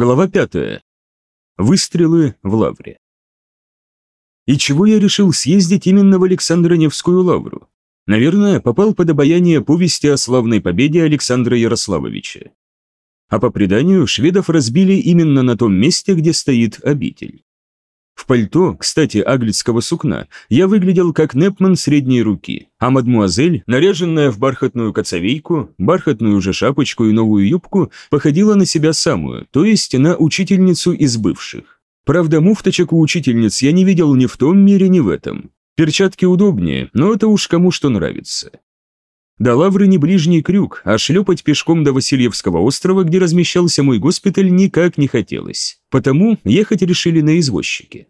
Глава 5. Выстрелы в лавре. И чего я решил съездить именно в Александро-Невскую лавру? Наверное, попал под обаяние повести о славной победе Александра Ярославовича. А по преданию, шведов разбили именно на том месте, где стоит обитель. В пальто, кстати, аглицкого сукна, я выглядел как Непман средней руки, а мадмуазель, наряженная в бархатную коцовейку, бархатную же шапочку и новую юбку, походила на себя самую, то есть на учительницу из бывших. Правда, муфточек у учительниц я не видел ни в том мире, ни в этом. Перчатки удобнее, но это уж кому что нравится. До Лавры не ближний крюк, а шлепать пешком до Васильевского острова, где размещался мой госпиталь, никак не хотелось. Потому ехать решили на извозчике.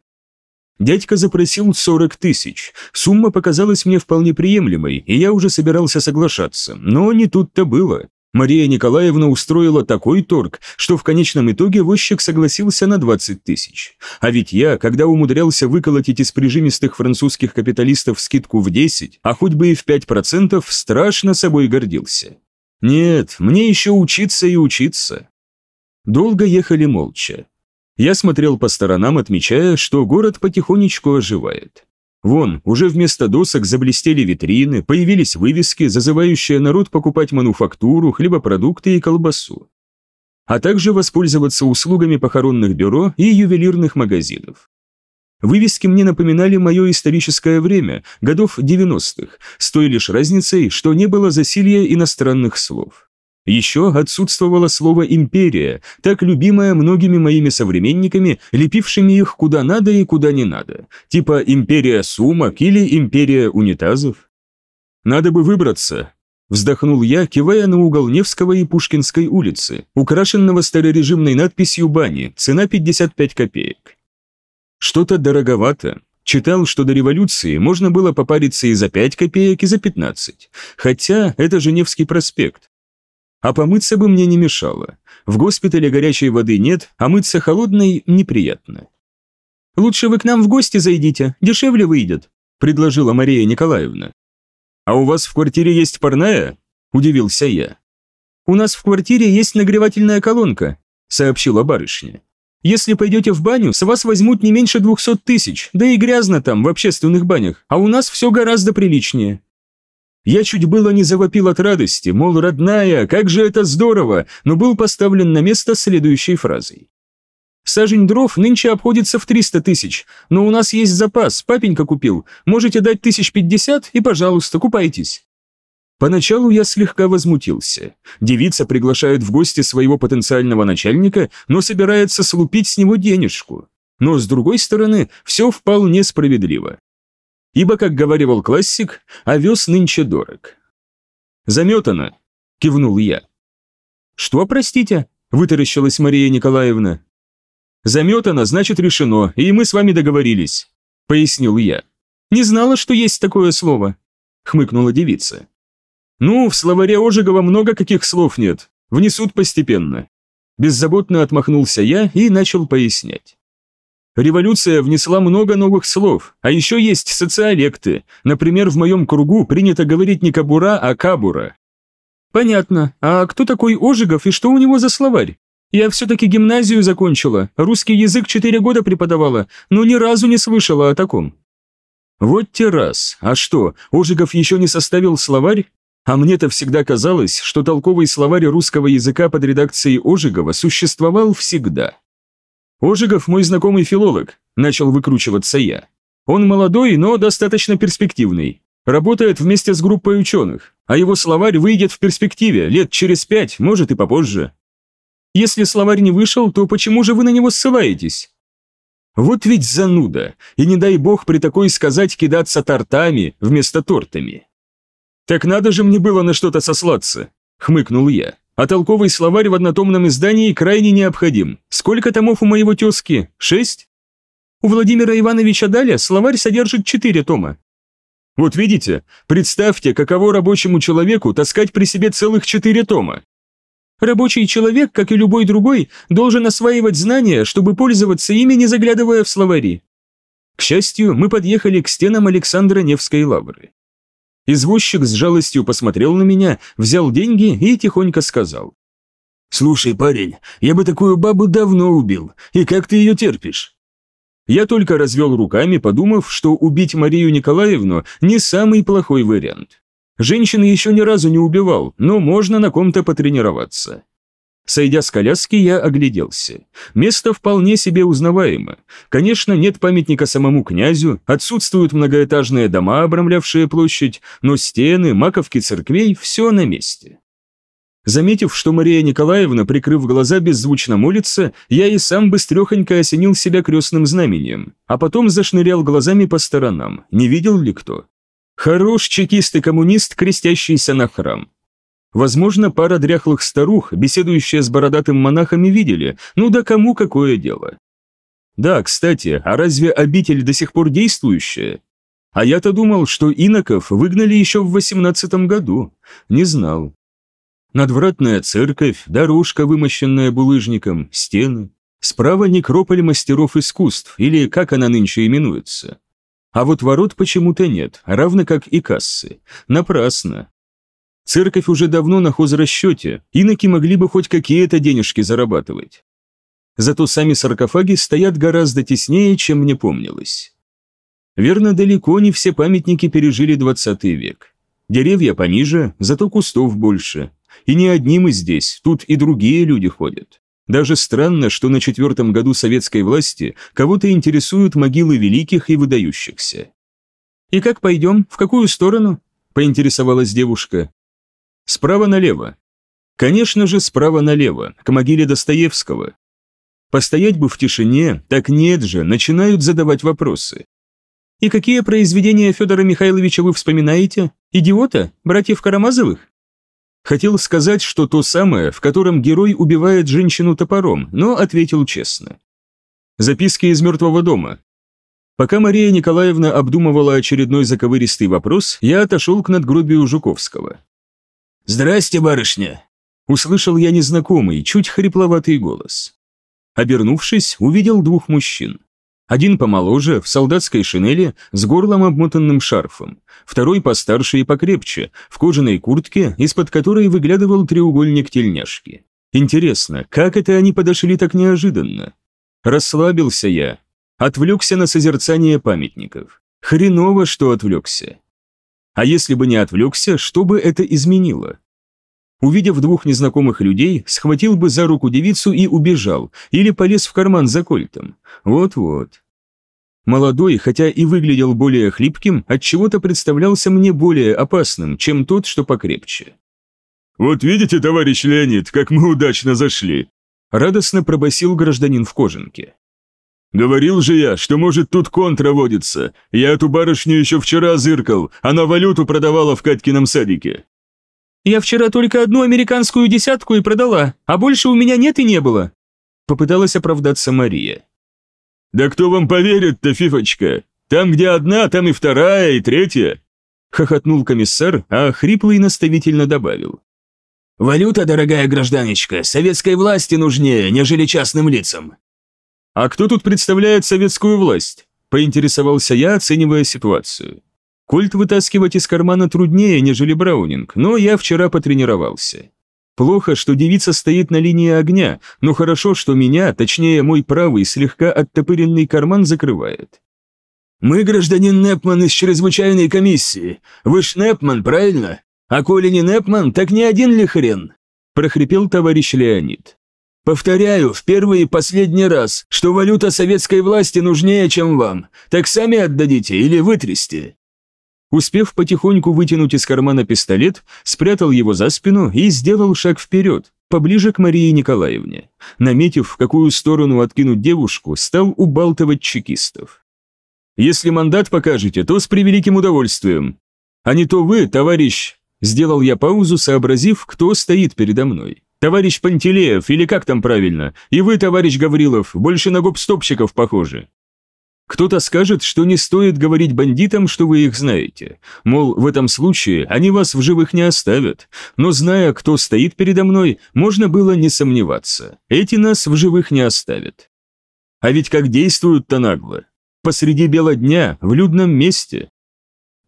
Дядька запросил 40 тысяч. Сумма показалась мне вполне приемлемой, и я уже собирался соглашаться, но не тут-то было. Мария Николаевна устроила такой торг, что в конечном итоге возчик согласился на 20 тысяч. А ведь я, когда умудрялся выколотить из прижимистых французских капиталистов скидку в 10, а хоть бы и в 5%, страшно собой гордился. Нет, мне еще учиться и учиться. Долго ехали молча. Я смотрел по сторонам, отмечая, что город потихонечку оживает. Вон, уже вместо досок заблестели витрины, появились вывески, зазывающие народ покупать мануфактуру, хлебопродукты и колбасу. А также воспользоваться услугами похоронных бюро и ювелирных магазинов. Вывески мне напоминали мое историческое время, годов 90-х, с той лишь разницей, что не было засилья иностранных слов. Еще отсутствовало слово «империя», так любимое многими моими современниками, лепившими их куда надо и куда не надо, типа «империя сумок» или «империя унитазов». «Надо бы выбраться», – вздохнул я, кивая на угол Невского и Пушкинской улицы, украшенного старорежимной надписью «Бани», цена 55 копеек. Что-то дороговато. Читал, что до революции можно было попариться и за 5 копеек, и за 15. Хотя это же Невский проспект. А помыться бы мне не мешало. В госпитале горячей воды нет, а мыться холодной неприятно. «Лучше вы к нам в гости зайдите, дешевле выйдет», – предложила Мария Николаевна. «А у вас в квартире есть парная?» – удивился я. «У нас в квартире есть нагревательная колонка», – сообщила барышня. «Если пойдете в баню, с вас возьмут не меньше двухсот тысяч, да и грязно там, в общественных банях, а у нас все гораздо приличнее. Я чуть было не завопил от радости, мол, родная, как же это здорово, но был поставлен на место следующей фразой. Сажень дров нынче обходится в 300 тысяч, но у нас есть запас, папенька купил, можете дать тысяч пятьдесят и, пожалуйста, купайтесь. Поначалу я слегка возмутился. Девица приглашает в гости своего потенциального начальника, но собирается слупить с него денежку. Но, с другой стороны, все вполне справедливо ибо, как говаривал классик, овес нынче дорог. «Заметано», — кивнул я. «Что, простите?» — вытаращилась Мария Николаевна. «Заметано, значит решено, и мы с вами договорились», — пояснил я. «Не знала, что есть такое слово», — хмыкнула девица. «Ну, в словаре Ожегова много каких слов нет, внесут постепенно». Беззаботно отмахнулся я и начал пояснять. Революция внесла много новых слов, а еще есть социолекты. Например, в моем кругу принято говорить не кабура, а кабура. Понятно. А кто такой Ожегов и что у него за словарь? Я все-таки гимназию закончила, русский язык четыре года преподавала, но ни разу не слышала о таком. Вот те раз. А что, Ожегов еще не составил словарь? А мне-то всегда казалось, что толковый словарь русского языка под редакцией Ожегова существовал всегда. «Ожегов мой знакомый филолог», – начал выкручиваться я. «Он молодой, но достаточно перспективный. Работает вместе с группой ученых, а его словарь выйдет в перспективе, лет через пять, может и попозже». «Если словарь не вышел, то почему же вы на него ссылаетесь?» Вот ведь зануда, и не дай бог при такой сказать кидаться тортами вместо тортами. «Так надо же мне было на что-то сослаться», — хмыкнул я. А толковый словарь в однотомном издании крайне необходим. Сколько томов у моего тезки? Шесть? У Владимира Ивановича Даля словарь содержит четыре тома. Вот видите, представьте, каково рабочему человеку таскать при себе целых четыре тома. Рабочий человек, как и любой другой, должен осваивать знания, чтобы пользоваться ими, не заглядывая в словари. К счастью, мы подъехали к стенам Александра Невской лавры. Извозчик с жалостью посмотрел на меня, взял деньги и тихонько сказал. «Слушай, парень, я бы такую бабу давно убил. И как ты ее терпишь?» Я только развел руками, подумав, что убить Марию Николаевну не самый плохой вариант. Женщин еще ни разу не убивал, но можно на ком-то потренироваться. Сойдя с коляски, я огляделся. Место вполне себе узнаваемо. Конечно, нет памятника самому князю, отсутствуют многоэтажные дома, обрамлявшие площадь, но стены, маковки церквей – все на месте. Заметив, что Мария Николаевна, прикрыв глаза, беззвучно молится, я и сам быстрехонько осенил себя крестным знамением, а потом зашнырял глазами по сторонам, не видел ли кто. Хорош чекист и коммунист, крестящийся на храм. Возможно, пара дряхлых старух, беседующая с бородатым монахами, видели, ну да кому какое дело. Да, кстати, а разве обитель до сих пор действующая? А я-то думал, что иноков выгнали еще в восемнадцатом году. Не знал. Надвратная церковь, дорожка, вымощенная булыжником, стены. Справа некрополь мастеров искусств, или как она нынче именуется. А вот ворот почему-то нет, равно как и кассы. Напрасно. Церковь уже давно на хозрасчете, иноки могли бы хоть какие-то денежки зарабатывать. Зато сами саркофаги стоят гораздо теснее, чем мне помнилось. Верно, далеко не все памятники пережили 20 век. Деревья пониже, зато кустов больше. И не одни мы здесь, тут и другие люди ходят. Даже странно, что на четвертом году советской власти кого-то интересуют могилы великих и выдающихся. «И как пойдем? В какую сторону?» – поинтересовалась девушка. «Справа налево». Конечно же, справа налево, к могиле Достоевского. Постоять бы в тишине, так нет же, начинают задавать вопросы. «И какие произведения Федора Михайловича вы вспоминаете? Идиота? Братьев Карамазовых?» Хотел сказать, что то самое, в котором герой убивает женщину топором, но ответил честно. Записки из мертвого дома. Пока Мария Николаевна обдумывала очередной заковыристый вопрос, я отошел к надгробию Жуковского. «Здрасте, барышня!» Услышал я незнакомый, чуть хрипловатый голос. Обернувшись, увидел двух мужчин. Один помоложе, в солдатской шинели, с горлом обмотанным шарфом. Второй постарше и покрепче, в кожаной куртке, из-под которой выглядывал треугольник тельняшки. Интересно, как это они подошли так неожиданно? Расслабился я. Отвлекся на созерцание памятников. Хреново, что отвлекся. А если бы не отвлекся, что бы это изменило? Увидев двух незнакомых людей, схватил бы за руку девицу и убежал, или полез в карман за кольтом. Вот-вот. Молодой, хотя и выглядел более хлипким, отчего-то представлялся мне более опасным, чем тот, что покрепче. «Вот видите, товарищ Леонид, как мы удачно зашли!» Радостно пробасил гражданин в кожанке. «Говорил же я, что может тут контра водится. Я эту барышню еще вчера зыркал, она валюту продавала в Катькином садике. Я вчера только одну американскую десятку и продала, а больше у меня нет и не было». Попыталась оправдаться Мария. «Да кто вам поверит-то, фифочка? Там, где одна, там и вторая, и третья!» Хохотнул комиссар, а хриплый наставительно добавил. «Валюта, дорогая гражданочка, советской власти нужнее, нежели частным лицам». «А кто тут представляет советскую власть?» – поинтересовался я, оценивая ситуацию. Кольт вытаскивать из кармана труднее, нежели Браунинг, но я вчера потренировался. Плохо, что девица стоит на линии огня, но хорошо, что меня, точнее мой правый, слегка оттопыренный карман закрывает. «Мы гражданин Непман из чрезвычайной комиссии. Вы ж Непман, правильно? А коли не Непман, так не один ли хрен?» – прохрипел товарищ Леонид. «Повторяю, в первый и последний раз, что валюта советской власти нужнее, чем вам. Так сами отдадите или вытрясти?» Успев потихоньку вытянуть из кармана пистолет, спрятал его за спину и сделал шаг вперед, поближе к Марии Николаевне. Наметив, в какую сторону откинуть девушку, стал убалтывать чекистов. «Если мандат покажете, то с превеликим удовольствием. А не то вы, товарищ...» Сделал я паузу, сообразив, кто стоит передо мной. «Товарищ Пантелеев, или как там правильно? И вы, товарищ Гаврилов, больше на гоп-стопщиков похожи». Кто-то скажет, что не стоит говорить бандитам, что вы их знаете. Мол, в этом случае они вас в живых не оставят. Но зная, кто стоит передо мной, можно было не сомневаться. Эти нас в живых не оставят. А ведь как действуют-то нагло. Посреди бела дня, в людном месте.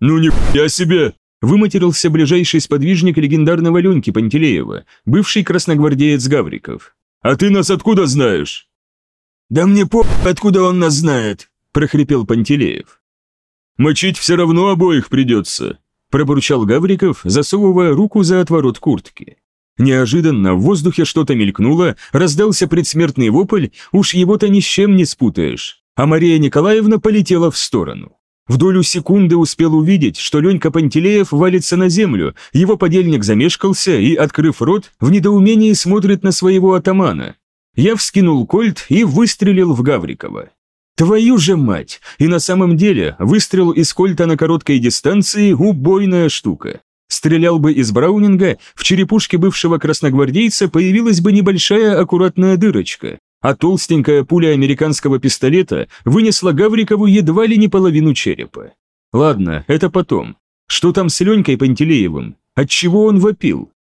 «Ну нихуя себе!» Выматерился ближайший сподвижник легендарного Леньки Пантелеева, бывший красногвардеец Гавриков. «А ты нас откуда знаешь?» «Да мне по... откуда он нас знает?» – прохрипел Пантелеев. «Мочить все равно обоих придется», – пробурчал Гавриков, засовывая руку за отворот куртки. Неожиданно в воздухе что-то мелькнуло, раздался предсмертный вопль, уж его-то ни с чем не спутаешь, а Мария Николаевна полетела в сторону. В долю секунды успел увидеть, что Ленька Пантелеев валится на землю, его подельник замешкался и, открыв рот, в недоумении смотрит на своего атамана. Я вскинул кольт и выстрелил в Гаврикова. Твою же мать! И на самом деле, выстрел из кольта на короткой дистанции – убойная штука. Стрелял бы из Браунинга, в черепушке бывшего красногвардейца появилась бы небольшая аккуратная дырочка, а толстенькая пуля американского пистолета вынесла Гаврикову едва ли не половину черепа. Ладно, это потом. Что там с Ленькой Пантелеевым? Отчего он вопил?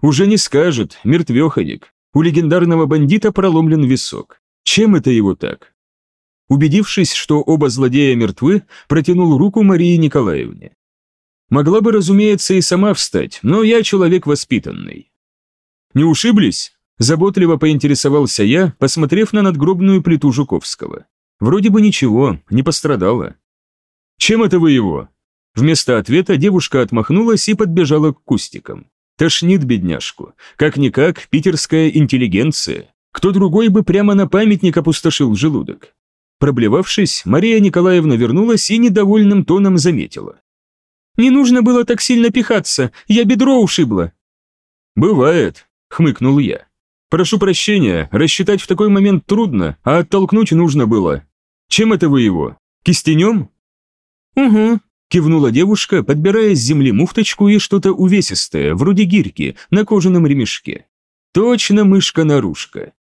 Уже не скажет, мертвеханик. У легендарного бандита проломлен висок. Чем это его так? Убедившись, что оба злодея мертвы, протянул руку Марии Николаевне. Могла бы, разумеется, и сама встать, но я человек воспитанный. «Не ушиблись?» – заботливо поинтересовался я, посмотрев на надгробную плиту Жуковского. Вроде бы ничего, не пострадала. «Чем это вы его?» Вместо ответа девушка отмахнулась и подбежала к кустикам. Тошнит бедняжку. Как-никак, питерская интеллигенция. Кто другой бы прямо на памятник опустошил желудок. Проблевавшись, Мария Николаевна вернулась и недовольным тоном заметила. «Не нужно было так сильно пихаться, я бедро ушибла». «Бывает», — хмыкнул я. «Прошу прощения, рассчитать в такой момент трудно, а оттолкнуть нужно было. Чем это вы его? Кистенем?» «Угу», — кивнула девушка, подбирая с земли муфточку и что-то увесистое, вроде гирьки, на кожаном ремешке. «Точно мышка-нарушка.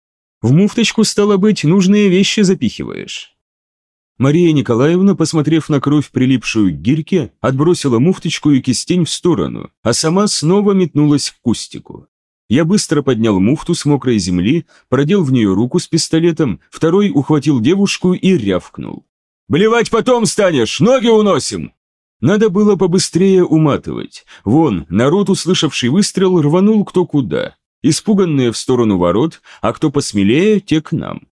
В муфточку, стало быть, нужные вещи запихиваешь. Мария Николаевна, посмотрев на кровь, прилипшую к гирьке, отбросила муфточку и кистень в сторону, а сама снова метнулась к кустику. Я быстро поднял муфту с мокрой земли, продел в нее руку с пистолетом, второй ухватил девушку и рявкнул. «Блевать потом станешь, ноги уносим!» Надо было побыстрее уматывать. Вон, народ, услышавший выстрел, рванул кто куда испуганные в сторону ворот, а кто посмелее, те к нам.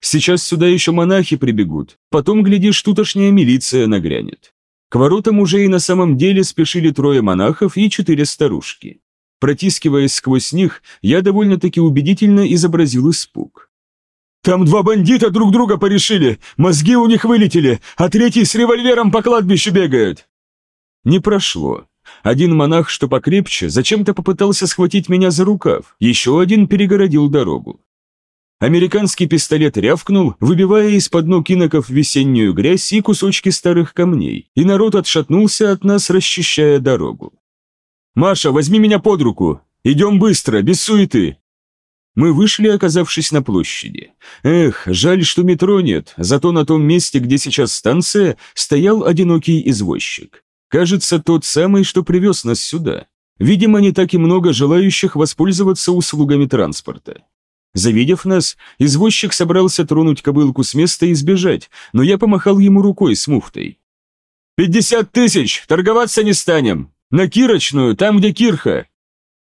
Сейчас сюда еще монахи прибегут, потом, глядишь, тутошняя милиция нагрянет. К воротам уже и на самом деле спешили трое монахов и четыре старушки. Протискиваясь сквозь них, я довольно-таки убедительно изобразил испуг. «Там два бандита друг друга порешили, мозги у них вылетели, а третий с револьвером по кладбищу бегает!» Не прошло. Один монах, что покрепче, зачем-то попытался схватить меня за рукав, еще один перегородил дорогу. Американский пистолет рявкнул, выбивая из-под ног иноков весеннюю грязь и кусочки старых камней, и народ отшатнулся от нас, расчищая дорогу. «Маша, возьми меня под руку! Идем быстро, без суеты!» Мы вышли, оказавшись на площади. Эх, жаль, что метро нет, зато на том месте, где сейчас станция, стоял одинокий извозчик. Кажется, тот самый, что привез нас сюда. Видимо, не так и много желающих воспользоваться услугами транспорта. Завидев нас, извозчик собрался тронуть кобылку с места и сбежать, но я помахал ему рукой с муфтой. «Пятьдесят тысяч! Торговаться не станем! На Кирочную, там, где Кирха!»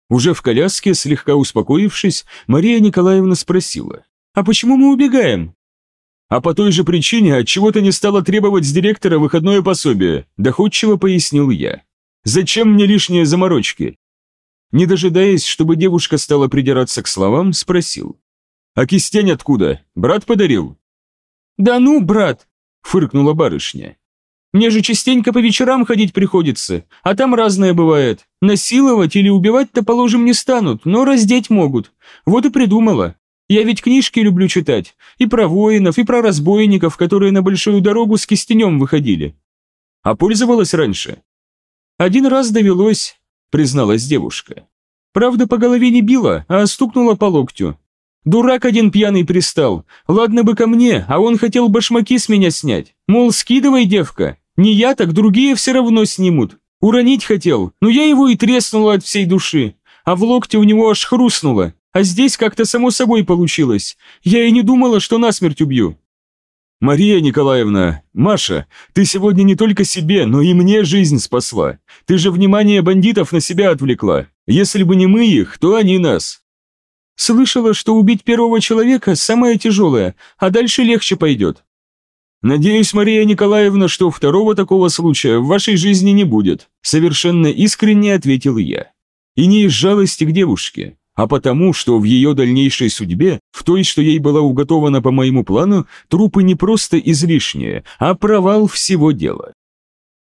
Уже в коляске, слегка успокоившись, Мария Николаевна спросила. «А почему мы убегаем?» А по той же причине от чего то не стала требовать с директора выходное пособие, доходчиво пояснил я. Зачем мне лишние заморочки? Не дожидаясь, чтобы девушка стала придираться к словам, спросил. «А кистень откуда? Брат подарил?» «Да ну, брат!» – фыркнула барышня. «Мне же частенько по вечерам ходить приходится, а там разное бывает. Насиловать или убивать-то, положим, не станут, но раздеть могут. Вот и придумала. Я ведь книжки люблю читать. И про воинов, и про разбойников, которые на большую дорогу с кистенем выходили. А пользовалась раньше? Один раз довелось, призналась девушка. Правда, по голове не била, а стукнула по локтю. Дурак один пьяный пристал. Ладно бы ко мне, а он хотел башмаки с меня снять. Мол, скидывай, девка. Не я, так другие все равно снимут. Уронить хотел, но я его и треснула от всей души. А в локте у него аж хрустнуло. А здесь как-то само собой получилось. Я и не думала, что насмерть убью». «Мария Николаевна, Маша, ты сегодня не только себе, но и мне жизнь спасла. Ты же внимание бандитов на себя отвлекла. Если бы не мы их, то они нас». «Слышала, что убить первого человека самое тяжелое, а дальше легче пойдет». «Надеюсь, Мария Николаевна, что второго такого случая в вашей жизни не будет», совершенно искренне ответил я. И не из жалости к девушке, а потому, что в ее дальнейшей судьбе, в той, что ей была уготована по моему плану, трупы не просто излишние, а провал всего дела.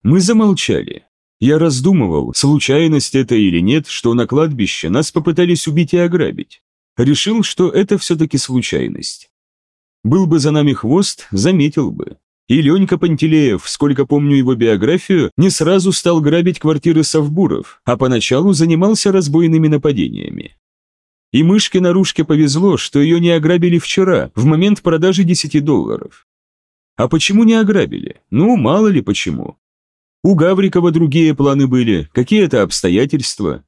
Мы замолчали. Я раздумывал, случайность это или нет, что на кладбище нас попытались убить и ограбить. Решил, что это все-таки случайность. Был бы за нами хвост, заметил бы. И Ленька Пантелеев, сколько помню его биографию, не сразу стал грабить квартиры совбуров, а поначалу занимался разбойными нападениями. И мышке наружке повезло, что ее не ограбили вчера, в момент продажи 10 долларов. А почему не ограбили? Ну, мало ли почему. У Гаврикова другие планы были, какие-то обстоятельства.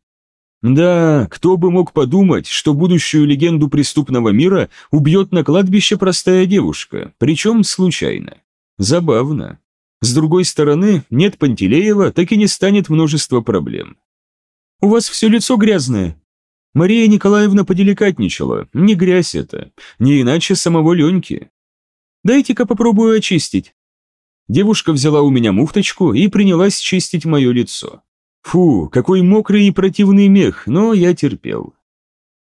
Да, кто бы мог подумать, что будущую легенду преступного мира убьет на кладбище простая девушка, причем случайно. Забавно. С другой стороны, нет Пантелеева, так и не станет множество проблем. «У вас все лицо грязное», Мария Николаевна поделикатничала, не грязь это, не иначе самого Леньки. «Дайте-ка попробую очистить». Девушка взяла у меня муфточку и принялась чистить мое лицо. Фу, какой мокрый и противный мех, но я терпел.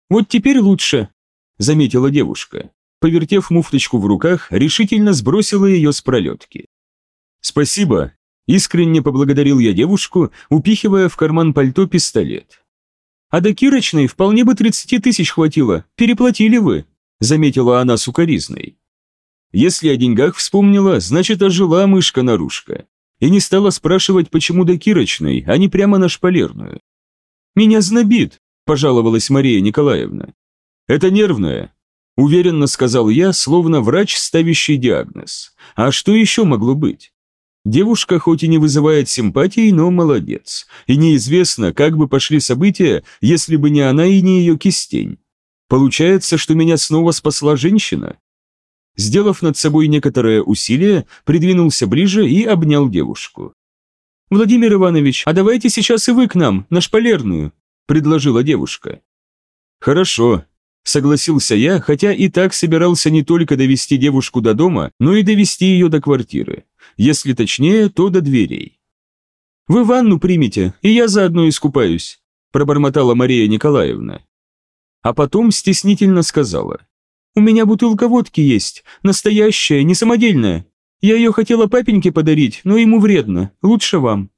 «Вот теперь лучше», — заметила девушка. Повертев муфточку в руках, решительно сбросила ее с пролетки. «Спасибо», — искренне поблагодарил я девушку, упихивая в карман пальто пистолет. А до Кирочной вполне бы 30 тысяч хватило, переплатили вы», – заметила она сукоризной. Если о деньгах вспомнила, значит ожила мышка-нарушка. И не стала спрашивать, почему до Кирочной, а не прямо на шпалерную. «Меня знобит», – пожаловалась Мария Николаевна. «Это нервное», – уверенно сказал я, словно врач, ставящий диагноз. «А что еще могло быть?» Девушка хоть и не вызывает симпатии, но молодец. И неизвестно, как бы пошли события, если бы не она и не ее кистень. Получается, что меня снова спасла женщина? Сделав над собой некоторое усилие, придвинулся ближе и обнял девушку. «Владимир Иванович, а давайте сейчас и вы к нам, на шпалерную», – предложила девушка. «Хорошо», – согласился я, хотя и так собирался не только довести девушку до дома, но и довести ее до квартиры. Если точнее, то до дверей. «Вы ванну примите, и я заодно искупаюсь», – пробормотала Мария Николаевна. А потом стеснительно сказала. «У меня бутылка водки есть, настоящая, не самодельная. Я ее хотела папеньке подарить, но ему вредно, лучше вам».